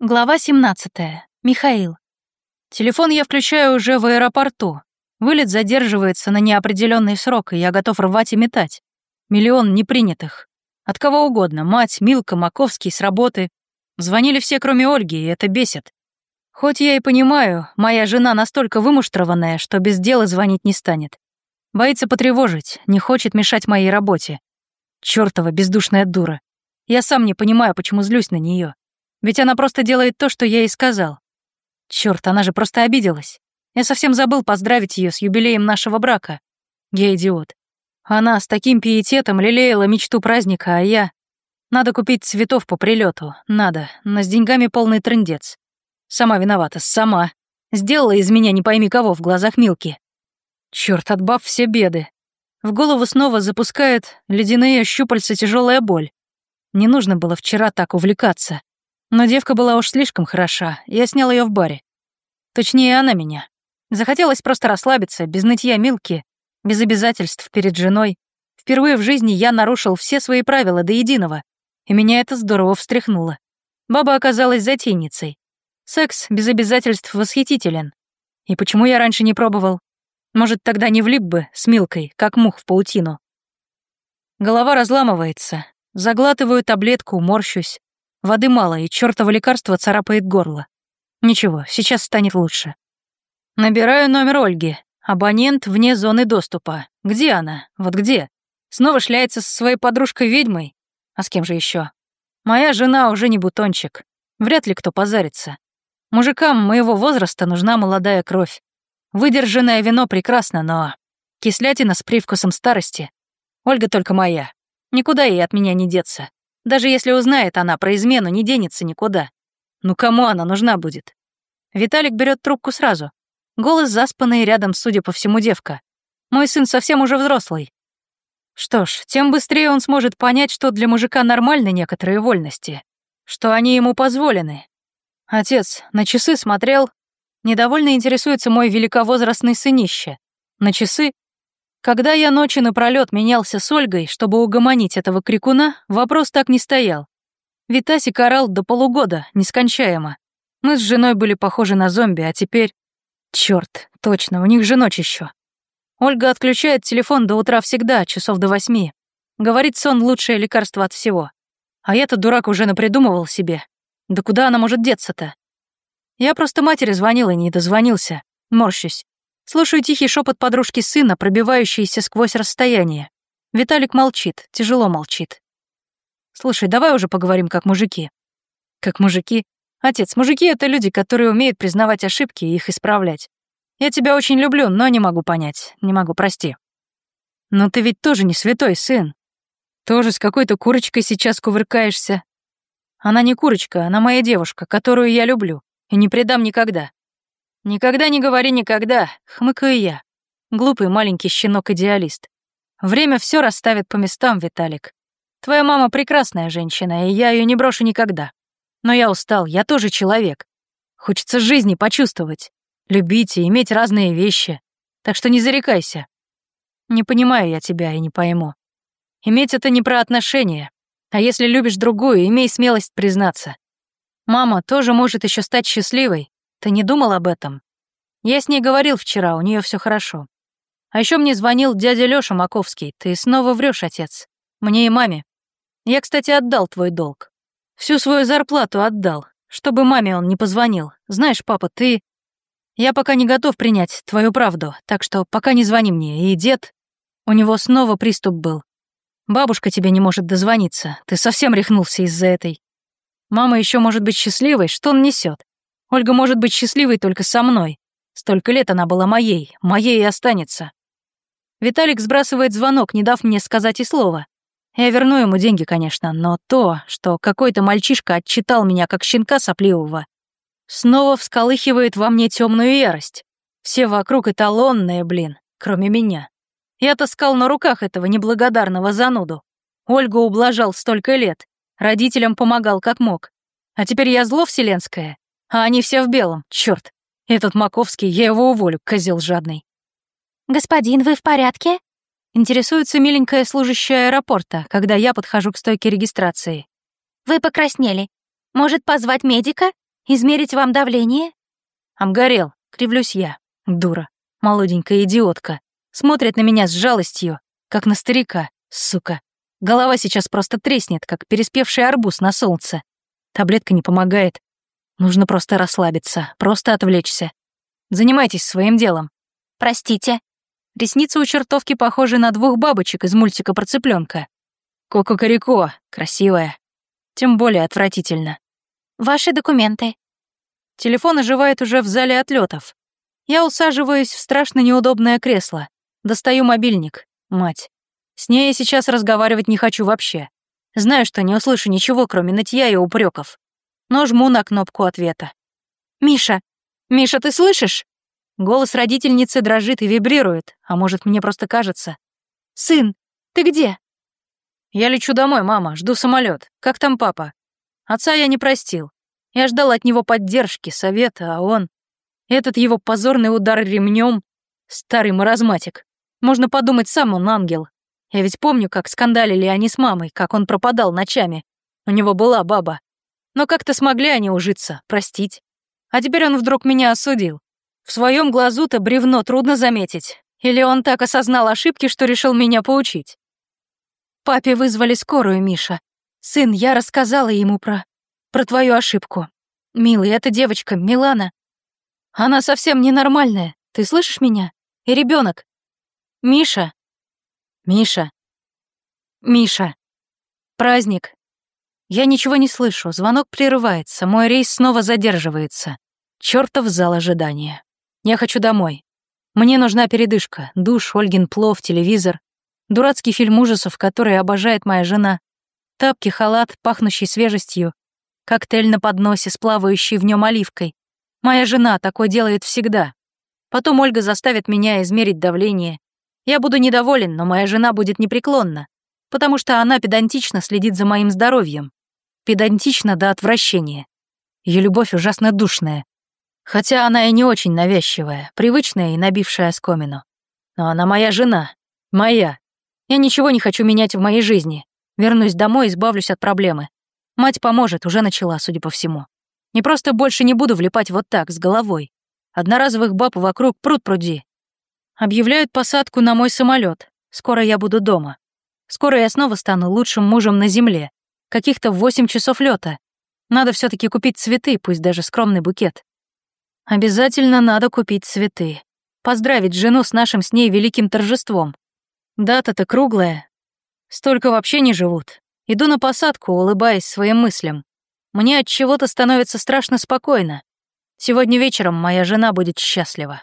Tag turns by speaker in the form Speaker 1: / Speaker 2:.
Speaker 1: Глава 17. Михаил. Телефон я включаю уже в аэропорту. Вылет задерживается на неопределенный срок, и я готов рвать и метать. Миллион непринятых. От кого угодно. Мать, Милка, Маковский, с работы. Звонили все, кроме Ольги, и это бесит. Хоть я и понимаю, моя жена настолько вымуштрованная, что без дела звонить не станет. Боится потревожить, не хочет мешать моей работе. Чёртова бездушная дура. Я сам не понимаю, почему злюсь на нее. Ведь она просто делает то, что я ей сказал. Черт, она же просто обиделась. Я совсем забыл поздравить ее с юбилеем нашего брака. Я идиот. Она с таким пиететом лелеяла мечту праздника, а я... Надо купить цветов по прилету. Надо, но с деньгами полный трындец. Сама виновата, сама. Сделала из меня не пойми кого в глазах Милки. Черт, отбав все беды. В голову снова запускает ледяные щупальца тяжелая боль. Не нужно было вчера так увлекаться. Но девка была уж слишком хороша, я снял ее в баре. Точнее, она меня. Захотелось просто расслабиться, без нытья Милки, без обязательств перед женой. Впервые в жизни я нарушил все свои правила до единого, и меня это здорово встряхнуло. Баба оказалась затейницей. Секс без обязательств восхитителен. И почему я раньше не пробовал? Может, тогда не влип бы с Милкой, как мух в паутину. Голова разламывается. Заглатываю таблетку, морщусь. Воды мало, и чёртово лекарство царапает горло. Ничего, сейчас станет лучше. Набираю номер Ольги. Абонент вне зоны доступа. Где она? Вот где? Снова шляется со своей подружкой-ведьмой? А с кем же еще? Моя жена уже не бутончик. Вряд ли кто позарится. Мужикам моего возраста нужна молодая кровь. Выдержанное вино прекрасно, но... Кислятина с привкусом старости. Ольга только моя. Никуда ей от меня не деться. Даже если узнает она про измену, не денется никуда. Ну кому она нужна будет? Виталик берет трубку сразу. Голос заспанный, рядом, судя по всему, девка. Мой сын совсем уже взрослый. Что ж, тем быстрее он сможет понять, что для мужика нормальны некоторые вольности, что они ему позволены. Отец на часы смотрел, недовольно интересуется мой великовозрастный сынище. На часы когда я ночи напролёт менялся с Ольгой, чтобы угомонить этого крикуна, вопрос так не стоял. Витасик орал до полугода, нескончаемо. Мы с женой были похожи на зомби, а теперь... Чёрт, точно, у них же ночь ещё. Ольга отключает телефон до утра всегда, часов до восьми. Говорит, сон — лучшее лекарство от всего. А я-то, дурак, уже напридумывал себе. Да куда она может деться-то? Я просто матери звонил и не дозвонился. Морщусь. Слушаю тихий шепот подружки сына, пробивающийся сквозь расстояние. Виталик молчит, тяжело молчит. «Слушай, давай уже поговорим как мужики». «Как мужики?» «Отец, мужики — это люди, которые умеют признавать ошибки и их исправлять. Я тебя очень люблю, но не могу понять, не могу, прости». «Но ты ведь тоже не святой сын. Тоже с какой-то курочкой сейчас кувыркаешься. Она не курочка, она моя девушка, которую я люблю и не предам никогда. «Никогда не говори никогда», — хмыкаю я. Глупый маленький щенок-идеалист. Время все расставит по местам, Виталик. Твоя мама прекрасная женщина, и я ее не брошу никогда. Но я устал, я тоже человек. Хочется жизни почувствовать, любить и иметь разные вещи. Так что не зарекайся. Не понимаю я тебя и не пойму. Иметь это не про отношения. А если любишь другую, имей смелость признаться. Мама тоже может еще стать счастливой, ты не думал об этом? Я с ней говорил вчера, у нее все хорошо. А еще мне звонил дядя Лёша Маковский. Ты снова врешь, отец. Мне и маме. Я, кстати, отдал твой долг. Всю свою зарплату отдал, чтобы маме он не позвонил. Знаешь, папа, ты... Я пока не готов принять твою правду, так что пока не звони мне. И дед... У него снова приступ был. Бабушка тебе не может дозвониться. Ты совсем рехнулся из-за этой. Мама еще может быть счастливой, что он несет? Ольга может быть счастливой только со мной. Столько лет она была моей, моей и останется. Виталик сбрасывает звонок, не дав мне сказать и слова. Я верну ему деньги, конечно, но то, что какой-то мальчишка отчитал меня как щенка сопливого, снова всколыхивает во мне темную ярость. Все вокруг эталонные, блин, кроме меня. Я таскал на руках этого неблагодарного зануду. Ольгу ублажал столько лет, родителям помогал как мог. А теперь я зло вселенское, а они все в белом, черт. Этот Маковский, я его уволю, козел жадный.
Speaker 2: «Господин, вы в порядке?»
Speaker 1: Интересуется миленькая служащая аэропорта, когда я подхожу к стойке регистрации.
Speaker 2: «Вы покраснели. Может, позвать медика? Измерить вам давление?
Speaker 1: Обгорел, кривлюсь я. Дура, молоденькая идиотка. Смотрит на меня с жалостью, как на старика, сука. Голова сейчас просто треснет, как переспевший арбуз на солнце. Таблетка не помогает. Нужно просто расслабиться, просто отвлечься. Занимайтесь своим делом.
Speaker 2: Простите.
Speaker 1: Ресницы у чертовки похожи на двух бабочек из мультика про цыпленка. Ко-ко-корико, красивая. Тем более отвратительно.
Speaker 2: Ваши документы.
Speaker 1: Телефон оживает уже в зале отлетов. Я усаживаюсь в страшно неудобное кресло. Достаю мобильник. Мать. С ней я сейчас разговаривать не хочу вообще. Знаю, что не услышу ничего, кроме нытья и упреков. Но жму на кнопку ответа. «Миша! Миша, ты слышишь?» Голос родительницы дрожит и вибрирует, а может, мне просто кажется. «Сын, ты где?» «Я лечу домой, мама, жду самолет. Как там папа?» Отца я не простил. Я ждал от него поддержки, совета, а он... Этот его позорный удар ремнем, старый маразматик. Можно подумать, сам он ангел. Я ведь помню, как скандалили они с мамой, как он пропадал ночами. У него была баба. Но как-то смогли они ужиться, простить. А теперь он вдруг меня осудил. В своем глазу-то бревно трудно заметить. Или он так осознал ошибки, что решил меня поучить. Папе вызвали скорую, Миша. Сын, я рассказала ему про... про твою ошибку. Милый, эта девочка, Милана. Она совсем ненормальная. Ты слышишь меня? И ребенок. Миша, Миша. Миша. Праздник. Я ничего не слышу, звонок прерывается, мой рейс снова задерживается. Чёртов зал ожидания. Я хочу домой. Мне нужна передышка, душ, Ольгин плов, телевизор, дурацкий фильм ужасов, который обожает моя жена, тапки, халат, пахнущий свежестью, коктейль на подносе с плавающей в нем оливкой. Моя жена такое делает всегда. Потом Ольга заставит меня измерить давление, я буду недоволен, но моя жена будет непреклонна, потому что она педантично следит за моим здоровьем. Педантично до отвращения. Ее любовь ужасно душная. Хотя она и не очень навязчивая, привычная и набившая оскомину. Но она моя жена. Моя. Я ничего не хочу менять в моей жизни. Вернусь домой избавлюсь от проблемы. Мать поможет, уже начала, судя по всему. Не просто больше не буду влипать вот так, с головой. Одноразовых баб вокруг пруд пруди, Объявляют посадку на мой самолет. Скоро я буду дома. Скоро я снова стану лучшим мужем на Земле. Каких-то восемь часов лета. Надо все таки купить цветы, пусть даже скромный букет. Обязательно надо купить цветы. Поздравить жену с нашим с ней великим торжеством. Дата-то круглая. Столько вообще не живут. Иду на посадку, улыбаясь своим мыслям. Мне от чего-то становится страшно спокойно. Сегодня вечером моя жена будет счастлива.